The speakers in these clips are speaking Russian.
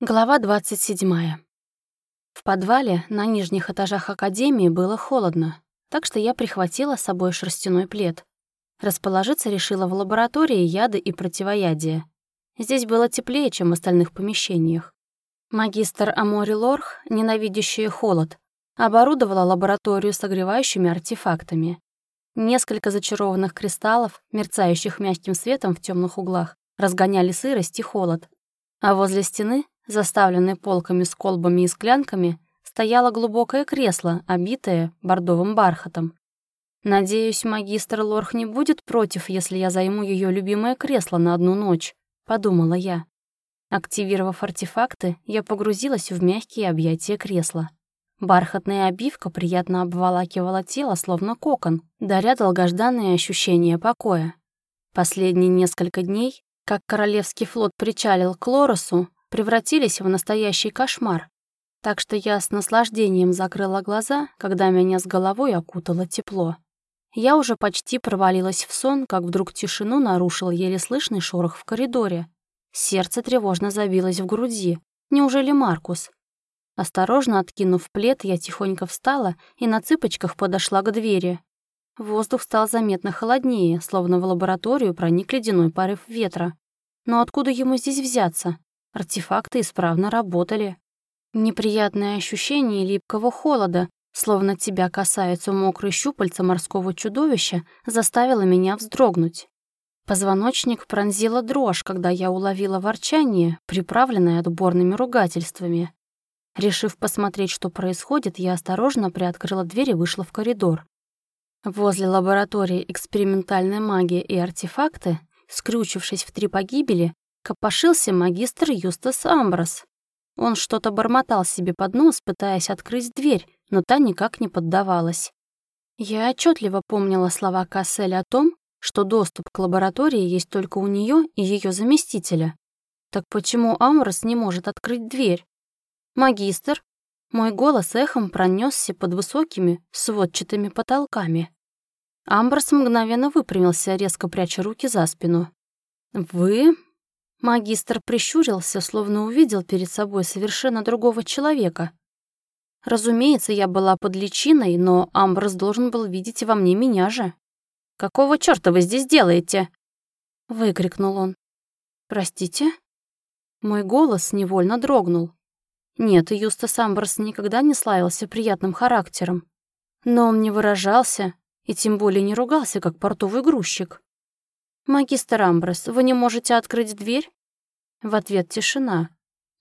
Глава 27. В подвале на нижних этажах Академии было холодно, так что я прихватила с собой шерстяной плед. Расположиться решила в лаборатории яды и противоядия. Здесь было теплее, чем в остальных помещениях. Магистр Амори Лорх, ненавидящий холод, оборудовала лабораторию согревающими артефактами. Несколько зачарованных кристаллов, мерцающих мягким светом в темных углах, разгоняли сырость и холод, а возле стены заставленной полками с колбами и склянками, стояло глубокое кресло, обитое бордовым бархатом. «Надеюсь, магистр Лорх не будет против, если я займу ее любимое кресло на одну ночь», — подумала я. Активировав артефакты, я погрузилась в мягкие объятия кресла. Бархатная обивка приятно обволакивала тело, словно кокон, даря долгожданные ощущения покоя. Последние несколько дней, как Королевский флот причалил к Лоросу, превратились в настоящий кошмар. Так что я с наслаждением закрыла глаза, когда меня с головой окутало тепло. Я уже почти провалилась в сон, как вдруг тишину нарушил еле слышный шорох в коридоре. Сердце тревожно забилось в груди. Неужели Маркус? Осторожно откинув плед, я тихонько встала и на цыпочках подошла к двери. Воздух стал заметно холоднее, словно в лабораторию проник ледяной порыв ветра. Но откуда ему здесь взяться? Артефакты исправно работали. Неприятное ощущение липкого холода, словно тебя касаются мокрые щупальца морского чудовища, заставило меня вздрогнуть. Позвоночник пронзила дрожь, когда я уловила ворчание, приправленное отборными ругательствами. Решив посмотреть, что происходит, я осторожно приоткрыла дверь и вышла в коридор. Возле лаборатории экспериментальной магии и артефакты, скрючившись в три погибели, копошился магистр Юстас Амброс. Он что-то бормотал себе под нос, пытаясь открыть дверь, но та никак не поддавалась. Я отчетливо помнила слова Касселя о том, что доступ к лаборатории есть только у нее и ее заместителя. Так почему Амброс не может открыть дверь? «Магистр!» Мой голос эхом пронесся под высокими сводчатыми потолками. Амброс мгновенно выпрямился, резко пряча руки за спину. «Вы Магистр прищурился, словно увидел перед собой совершенно другого человека. Разумеется, я была под личиной, но Амброс должен был видеть во мне меня же. «Какого чёрта вы здесь делаете?» — выкрикнул он. «Простите?» Мой голос невольно дрогнул. Нет, Юстас Амброс никогда не славился приятным характером. Но он не выражался и тем более не ругался, как портовый грузчик. «Магистр Амброс, вы не можете открыть дверь?» В ответ тишина.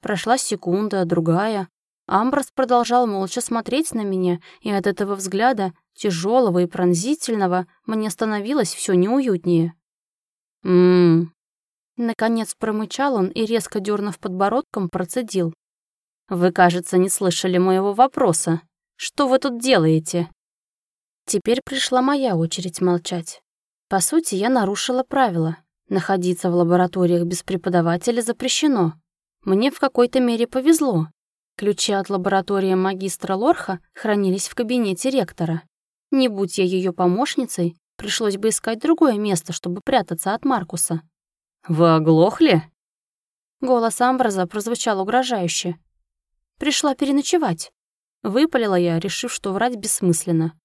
Прошла секунда, другая. Амброс продолжал молча смотреть на меня, и от этого взгляда, тяжелого и пронзительного, мне становилось все неуютнее. «М-м-м», Наконец промычал он и, резко дернув подбородком, процедил. «Вы, кажется, не слышали моего вопроса. Что вы тут делаете?» Теперь пришла моя очередь молчать. По сути, я нарушила правила. Находиться в лабораториях без преподавателя запрещено. Мне в какой-то мере повезло. Ключи от лаборатории магистра Лорха хранились в кабинете ректора. Не будь я ее помощницей, пришлось бы искать другое место, чтобы прятаться от Маркуса. «Вы оглохли?» Голос Амбраза прозвучал угрожающе. «Пришла переночевать». Выпалила я, решив, что врать бессмысленно.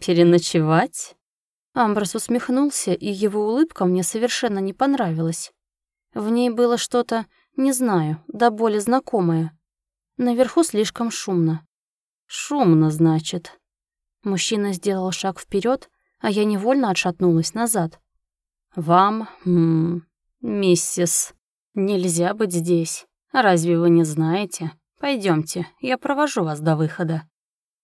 «Переночевать?» Амброс усмехнулся, и его улыбка мне совершенно не понравилась. В ней было что-то, не знаю, да более знакомое. Наверху слишком шумно. Шумно, значит. Мужчина сделал шаг вперед, а я невольно отшатнулась назад. «Вам, м -м, миссис, нельзя быть здесь. Разве вы не знаете? Пойдемте, я провожу вас до выхода».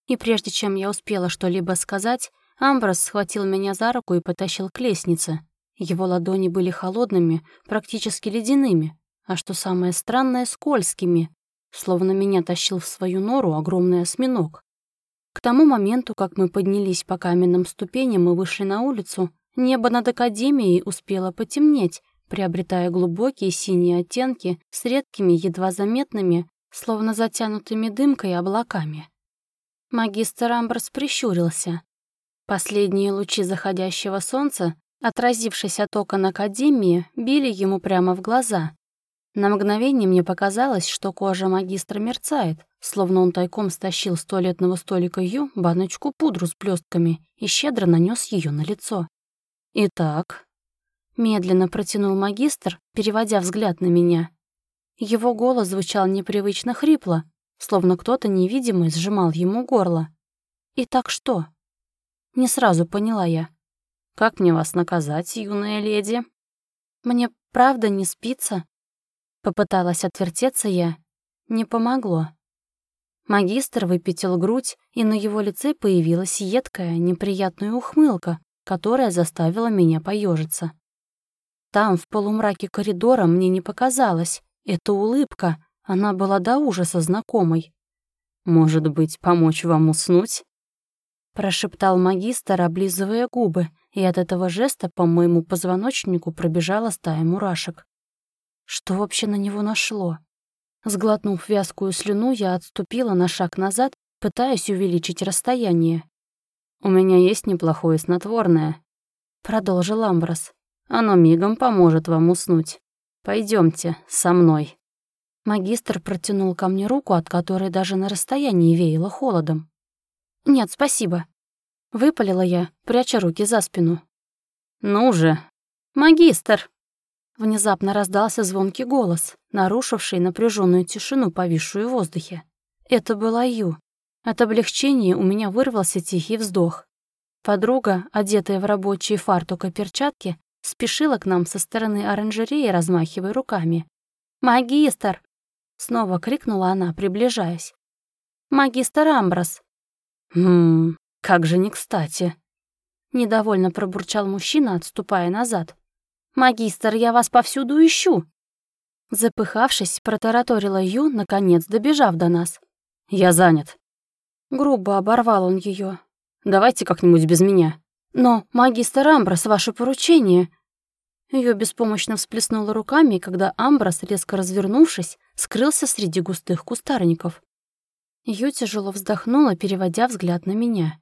И прежде чем я успела что-либо сказать, Амброс схватил меня за руку и потащил к лестнице. Его ладони были холодными, практически ледяными, а что самое странное, скользкими, словно меня тащил в свою нору огромный осьминог. К тому моменту, как мы поднялись по каменным ступеням и вышли на улицу, небо над Академией успело потемнеть, приобретая глубокие синие оттенки с редкими, едва заметными, словно затянутыми дымкой облаками. Магистр Амброс прищурился, Последние лучи заходящего солнца, отразившись от окон Академии, били ему прямо в глаза. На мгновение мне показалось, что кожа магистра мерцает, словно он тайком стащил с туалетного столика Ю баночку пудру с блестками и щедро нанес ее на лицо. «Итак», — медленно протянул магистр, переводя взгляд на меня. Его голос звучал непривычно хрипло, словно кто-то невидимый сжимал ему горло. «Итак что?» Не сразу поняла я. «Как мне вас наказать, юная леди?» «Мне правда не спится?» Попыталась отвертеться я. Не помогло. Магистр выпятил грудь, и на его лице появилась едкая, неприятная ухмылка, которая заставила меня поежиться. Там, в полумраке коридора, мне не показалось. Эта улыбка, она была до ужаса знакомой. «Может быть, помочь вам уснуть?» Прошептал магистр, облизывая губы, и от этого жеста по моему позвоночнику пробежала стая мурашек. Что вообще на него нашло? Сглотнув вязкую слюну, я отступила на шаг назад, пытаясь увеличить расстояние. «У меня есть неплохое снотворное», — продолжил Амброс. «Оно мигом поможет вам уснуть. Пойдемте со мной». Магистр протянул ко мне руку, от которой даже на расстоянии веяло холодом. «Нет, спасибо», — выпалила я, пряча руки за спину. «Ну же, магистр!» Внезапно раздался звонкий голос, нарушивший напряженную тишину, повисшую в воздухе. Это была Ю. От облегчения у меня вырвался тихий вздох. Подруга, одетая в рабочие фартук и перчатки, спешила к нам со стороны оранжереи, размахивая руками. «Магистр!» — снова крикнула она, приближаясь. «Магистр Амброс!» «Ммм, как же не кстати!» Недовольно пробурчал мужчина, отступая назад. «Магистр, я вас повсюду ищу!» Запыхавшись, протараторила Ю, наконец добежав до нас. «Я занят». Грубо оборвал он ее. «Давайте как-нибудь без меня». «Но, магистр Амброс, ваше поручение...» Ее беспомощно всплеснула руками, когда Амброс, резко развернувшись, скрылся среди густых кустарников. Ю тяжело вздохнула, переводя взгляд на меня.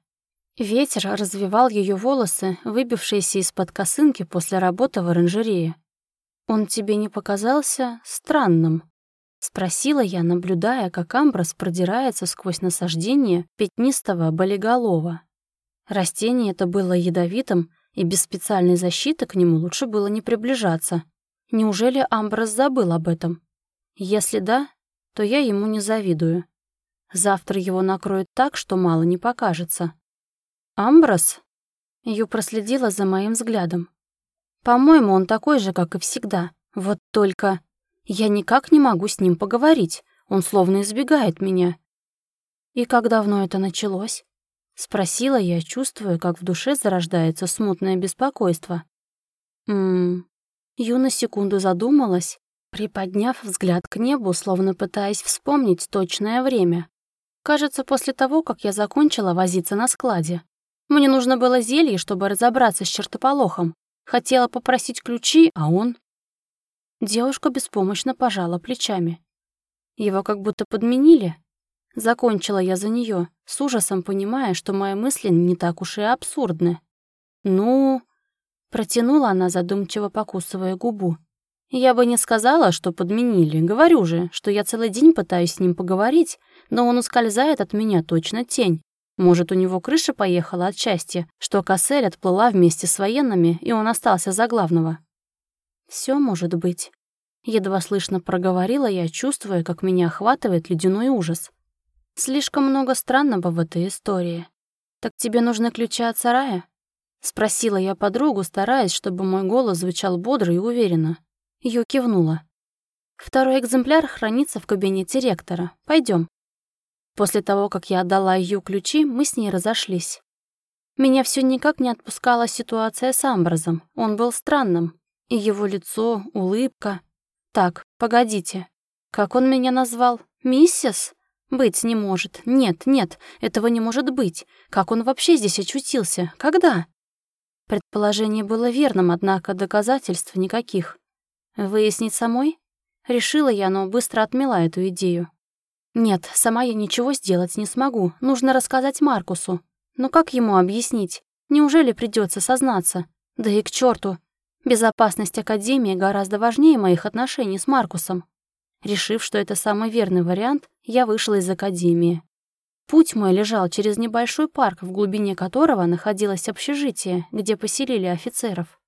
Ветер развивал ее волосы, выбившиеся из-под косынки после работы в оранжерее. «Он тебе не показался странным?» — спросила я, наблюдая, как Амброс продирается сквозь насаждение пятнистого болиголова. Растение это было ядовитым, и без специальной защиты к нему лучше было не приближаться. Неужели Амброс забыл об этом? Если да, то я ему не завидую. Завтра его накроют так, что мало не покажется. «Амброс?» Ю проследила за моим взглядом. «По-моему, он такой же, как и всегда. Вот только я никак не могу с ним поговорить. Он словно избегает меня». «И как давно это началось?» Спросила я, чувствуя, как в душе зарождается смутное беспокойство. «Ммм...» Ю на секунду задумалась, приподняв взгляд к небу, словно пытаясь вспомнить точное время. Кажется, после того, как я закончила возиться на складе. Мне нужно было зелье, чтобы разобраться с чертополохом. Хотела попросить ключи, а он... Девушка беспомощно пожала плечами. Его как будто подменили. Закончила я за нее, с ужасом понимая, что мои мысли не так уж и абсурдны. «Ну...» — протянула она, задумчиво покусывая губу. «Я бы не сказала, что подменили. Говорю же, что я целый день пытаюсь с ним поговорить, но он ускользает от меня точно тень. Может, у него крыша поехала от счастья, что Кассель отплыла вместе с военными, и он остался за главного. Все может быть. Едва слышно проговорила я, чувствуя, как меня охватывает ледяной ужас. Слишком много странного в этой истории. «Так тебе нужны ключи от сарая?» Спросила я подругу, стараясь, чтобы мой голос звучал бодро и уверенно. Ю кивнула. «Второй экземпляр хранится в кабинете ректора. Пойдем. После того, как я отдала ее ключи, мы с ней разошлись. Меня все никак не отпускала ситуация с Амбразом. Он был странным. И его лицо, улыбка. Так, погодите. Как он меня назвал? Миссис? Быть не может. Нет, нет, этого не может быть. Как он вообще здесь очутился? Когда? Предположение было верным, однако доказательств никаких. Выяснить самой? Решила я, но быстро отмела эту идею. Нет, сама я ничего сделать не смогу. Нужно рассказать Маркусу. Но как ему объяснить? Неужели придется сознаться? Да и к черту! Безопасность Академии гораздо важнее моих отношений с Маркусом. Решив, что это самый верный вариант, я вышла из академии. Путь мой лежал через небольшой парк, в глубине которого находилось общежитие, где поселили офицеров.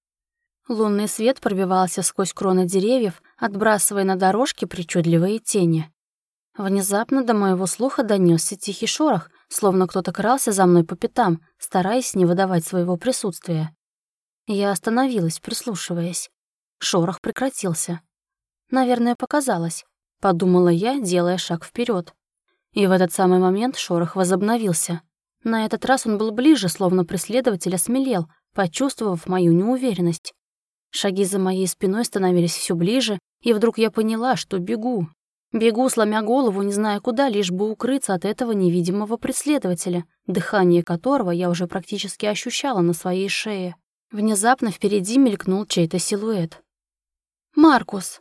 Лунный свет пробивался сквозь кроны деревьев, отбрасывая на дорожке причудливые тени. Внезапно до моего слуха донесся тихий шорох, словно кто-то крался за мной по пятам, стараясь не выдавать своего присутствия. Я остановилась, прислушиваясь. Шорох прекратился. «Наверное, показалось», — подумала я, делая шаг вперед. И в этот самый момент шорох возобновился. На этот раз он был ближе, словно преследователь осмелел, почувствовав мою неуверенность. Шаги за моей спиной становились все ближе, и вдруг я поняла, что бегу. Бегу, сломя голову, не зная куда, лишь бы укрыться от этого невидимого преследователя, дыхание которого я уже практически ощущала на своей шее. Внезапно впереди мелькнул чей-то силуэт. «Маркус!»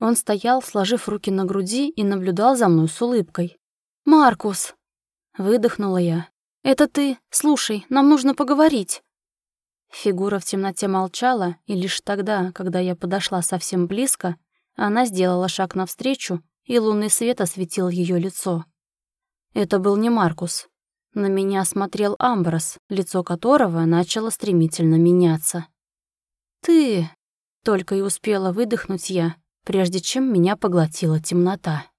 Он стоял, сложив руки на груди, и наблюдал за мной с улыбкой. «Маркус!» Выдохнула я. «Это ты? Слушай, нам нужно поговорить!» Фигура в темноте молчала, и лишь тогда, когда я подошла совсем близко, она сделала шаг навстречу, и лунный свет осветил ее лицо. Это был не Маркус. На меня смотрел Амброс, лицо которого начало стремительно меняться. «Ты...» — только и успела выдохнуть я, прежде чем меня поглотила темнота.